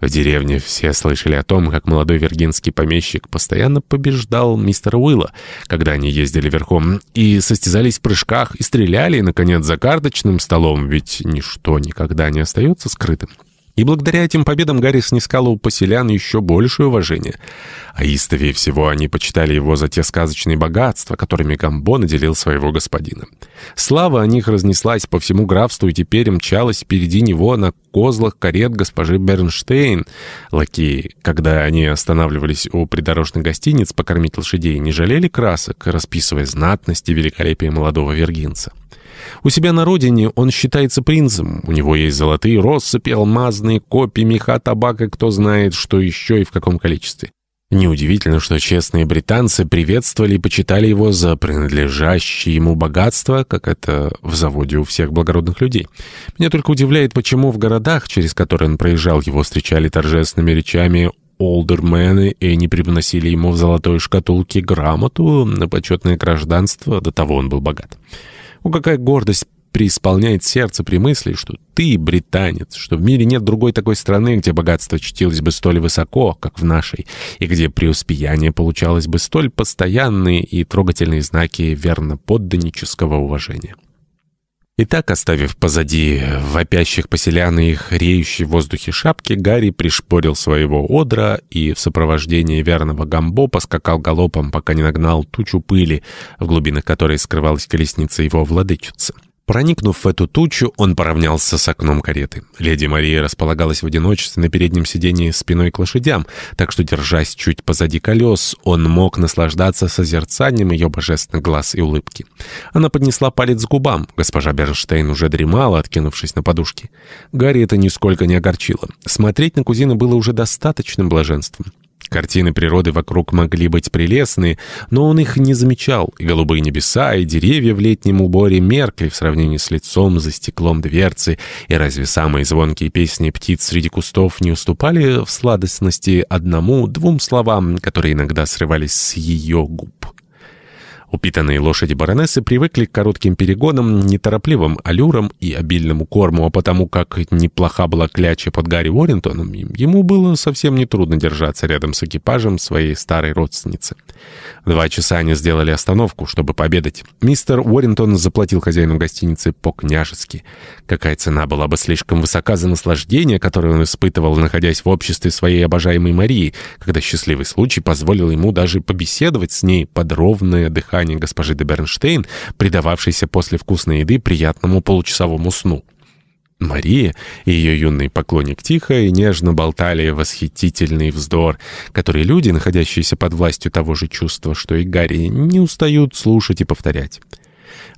В деревне все слышали о том, как молодой виргинский помещик постоянно побеждал мистера Уилла, когда они ездили верхом, и состязались в прыжках, и стреляли, и, наконец, за карточным столом, ведь ничто никогда не остается скрытым. И благодаря этим победам Гарри снискал у поселян еще большее уважение. А истовее всего они почитали его за те сказочные богатства, которыми Гамбо наделил своего господина. Слава о них разнеслась по всему графству и теперь мчалась впереди него на козлах карет госпожи Бернштейн. Лакеи, когда они останавливались у придорожных гостиниц покормить лошадей, не жалели красок, расписывая знатность и великолепие молодого вергинца. У себя на родине он считается принцем. У него есть золотые россыпи, алмазные копии, меха, табак и кто знает, что еще и в каком количестве. Неудивительно, что честные британцы приветствовали и почитали его за принадлежащее ему богатство, как это в заводе у всех благородных людей. Меня только удивляет, почему в городах, через которые он проезжал, его встречали торжественными речами олдермены и не приносили ему в золотой шкатулке грамоту на почетное гражданство, до того он был богат. О, какая гордость преисполняет сердце при мысли, что ты британец, что в мире нет другой такой страны, где богатство чтилось бы столь высоко, как в нашей, и где преуспеяние получалось бы столь постоянные и трогательные знаки верноподданнического уважения. Итак, оставив позади вопящих поселян и их реющие в воздухе шапки, Гарри пришпорил своего одра и в сопровождении верного Гамбо поскакал галопом, пока не нагнал тучу пыли, в глубинах которой скрывалась колесница его владычицы. Проникнув в эту тучу, он поравнялся с окном кареты. Леди Мария располагалась в одиночестве на переднем сиденье спиной к лошадям, так что, держась чуть позади колес, он мог наслаждаться созерцанием ее божественных глаз и улыбки. Она поднесла палец к губам. Госпожа Бернштейн уже дремала, откинувшись на подушке. Гарри это нисколько не огорчило. Смотреть на кузину было уже достаточным блаженством. Картины природы вокруг могли быть прелестные, но он их не замечал, и голубые небеса, и деревья в летнем уборе меркли в сравнении с лицом за стеклом дверцы, и разве самые звонкие песни птиц среди кустов не уступали в сладостности одному-двум словам, которые иногда срывались с ее губ? Упитанные лошади баронессы привыкли к коротким перегонам, неторопливым аллюрам и обильному корму, а потому как неплоха была кляча под Гарри Уоррентоном, ему было совсем нетрудно держаться рядом с экипажем своей старой родственницы. два часа они сделали остановку, чтобы пообедать. Мистер Уоррентон заплатил хозяину гостиницы по-княжески. Какая цена была бы слишком высока за наслаждение, которое он испытывал, находясь в обществе своей обожаемой Марии, когда счастливый случай позволил ему даже побеседовать с ней под ровное дыхание дыхание госпожи де Бернштейн, предававшейся после вкусной еды приятному получасовому сну. Мария и ее юный поклонник тихо и нежно болтали восхитительный вздор, который люди, находящиеся под властью того же чувства, что и Гарри, не устают слушать и повторять.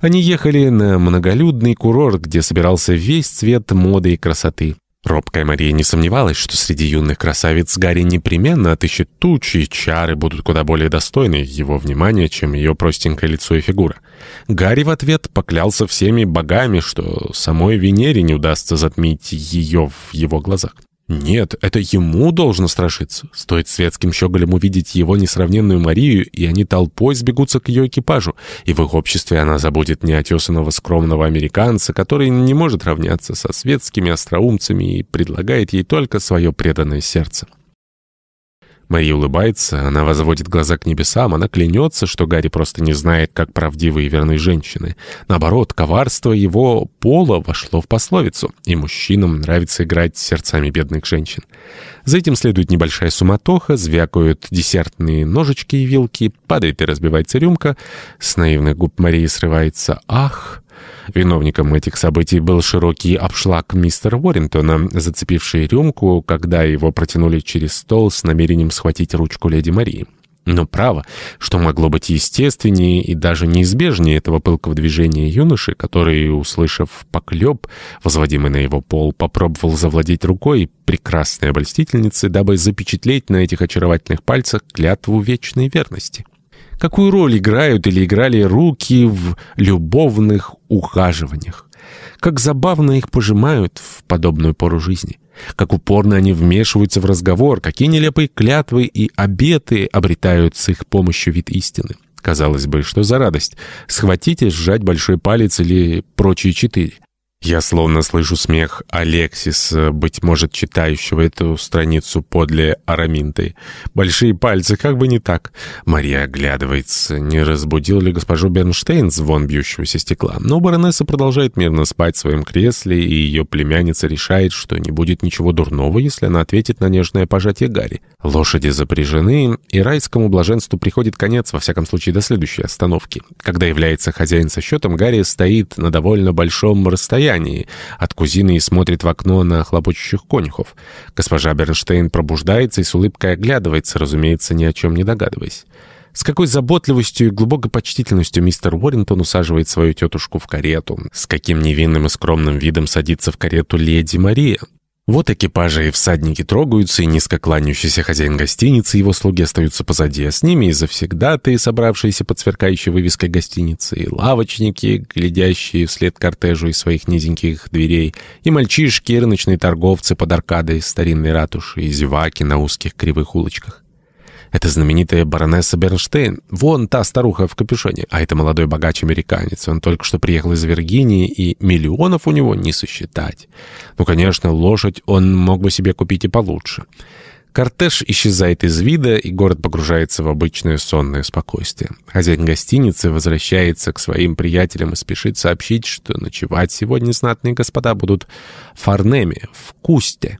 Они ехали на многолюдный курорт, где собирался весь цвет моды и красоты. Робкая Мария не сомневалась, что среди юных красавиц Гарри непременно отыщет тучи, и чары будут куда более достойны его внимания, чем ее простенькое лицо и фигура. Гарри в ответ поклялся всеми богами, что самой Венере не удастся затмить ее в его глазах. Нет, это ему должно страшиться. Стоит светским щеголям увидеть его несравненную Марию, и они толпой сбегутся к ее экипажу, и в их обществе она забудет неотесанного скромного американца, который не может равняться со светскими остроумцами и предлагает ей только свое преданное сердце. Мария улыбается, она возводит глаза к небесам, она клянется, что Гарри просто не знает, как правдивые и верные женщины. Наоборот, коварство его пола вошло в пословицу, и мужчинам нравится играть с сердцами бедных женщин. За этим следует небольшая суматоха, звякают десертные ножички и вилки, падает и разбивается рюмка, с наивных губ Марии срывается «Ах!» Виновником этих событий был широкий обшлаг мистера Уоррентона, зацепивший рюмку, когда его протянули через стол с намерением схватить ручку леди Марии. Но право, что могло быть естественнее и даже неизбежнее этого пылкого движения юноши, который, услышав поклеп, возводимый на его пол, попробовал завладеть рукой прекрасной обольстительницы, дабы запечатлеть на этих очаровательных пальцах клятву вечной верности. Какую роль играют или играли руки в любовных ухаживаниях? Как забавно их пожимают в подобную пору жизни? Как упорно они вмешиваются в разговор? Какие нелепые клятвы и обеты обретают с их помощью вид истины? Казалось бы, что за радость? Схватить и сжать большой палец или прочие четыре? Я словно слышу смех Алексиса, быть может, читающего эту страницу подле Араминты. Большие пальцы, как бы не так. Мария оглядывается, не разбудил ли госпожу Бернштейн звон бьющегося стекла. Но баронесса продолжает мирно спать в своем кресле, и ее племянница решает, что не будет ничего дурного, если она ответит на нежное пожатие Гарри. Лошади запряжены, и райскому блаженству приходит конец, во всяком случае, до следующей остановки. Когда является хозяин со счетом, Гарри стоит на довольно большом расстоянии, расстоянии от кузины и смотрит в окно на хлопочущих конюхов. Госпожа Бернштейн пробуждается и с улыбкой оглядывается, разумеется, ни о чем не догадываясь. С какой заботливостью и глубокой почтительностью мистер Уоррингтон усаживает свою тетушку в карету. С каким невинным и скромным видом садится в карету леди Мария. Вот экипажи и всадники трогаются, и низко кланяющийся хозяин гостиницы его слуги остаются позади, а с ними и завсегдаты, собравшиеся под сверкающей вывеской гостиницы, и лавочники, глядящие вслед кортежу из своих низеньких дверей, и мальчишки, и рыночные торговцы под аркадой старинной ратуши, и зеваки на узких кривых улочках. Это знаменитая баронесса Бернштейн. Вон та старуха в капюшоне. А это молодой богач-американец. Он только что приехал из Виргинии, и миллионов у него не сосчитать. Ну, конечно, лошадь он мог бы себе купить и получше. Кортеж исчезает из вида, и город погружается в обычное сонное спокойствие. Хозяин гостиницы возвращается к своим приятелям и спешит сообщить, что ночевать сегодня знатные господа будут в Фарнеме, в Кусте.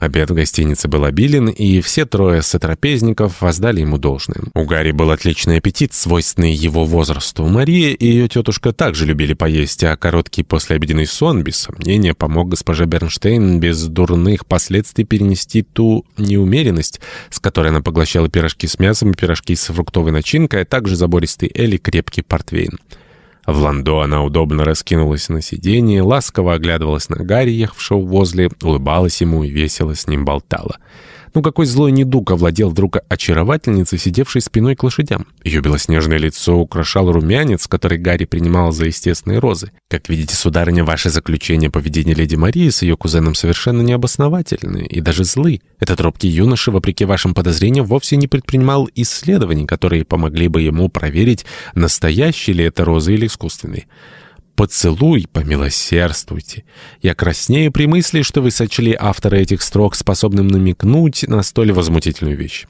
Обед в гостинице был обилен, и все трое сотрапезников воздали ему должное. У Гарри был отличный аппетит, свойственный его возрасту. Мария и ее тетушка также любили поесть, а короткий послеобеденный сон, без сомнения, помог госпоже Бернштейн без дурных последствий перенести ту неумеренность, с которой она поглощала пирожки с мясом и пирожки с фруктовой начинкой, а также забористый эль и крепкий портвейн. В ландо она удобно раскинулась на сиденье, ласково оглядывалась на Гарри, ехавшего возле, улыбалась ему и весело с ним болтала. Ну какой злой недуг овладел вдруг очаровательницей, сидевшей спиной к лошадям. Ее белоснежное лицо украшал румянец, который Гарри принимал за естественные розы. Как видите, сударыня, ваше заключение о поведении леди Марии с ее кузеном совершенно необосновательны и даже злы. Этот робкий юноша, вопреки вашим подозрениям, вовсе не предпринимал исследований, которые помогли бы ему проверить, настоящие ли это розы или искусственные. «Поцелуй, помилосердствуйте». Я краснею при мысли, что вы сочли автора этих строк способным намекнуть на столь возмутительную вещь.